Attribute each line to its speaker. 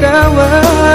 Speaker 1: kawan